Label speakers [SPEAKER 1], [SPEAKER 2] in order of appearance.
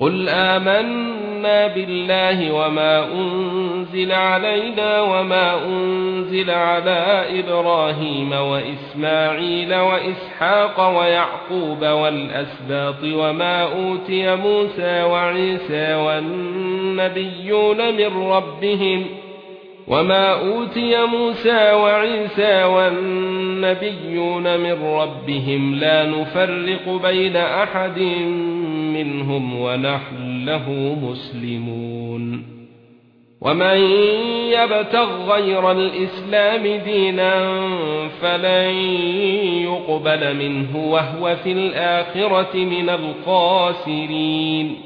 [SPEAKER 1] قل آمنا بالله وما أنزل علينا وما أنزل على إبراهيم وإسماعيل وإسحاق ويعقوب والأسباط وما أوتي موسى وعيسى والنبيون من ربهم وما أوتي موسى وعيسى والنبيون من ربهم لا نفرق بين أحد منهم ونحن له مسلمون ومن يبتغ غير الإسلام دينا فلن يقبل منه وهو في الآخرة من الخاسرين